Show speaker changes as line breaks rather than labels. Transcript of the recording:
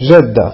جدة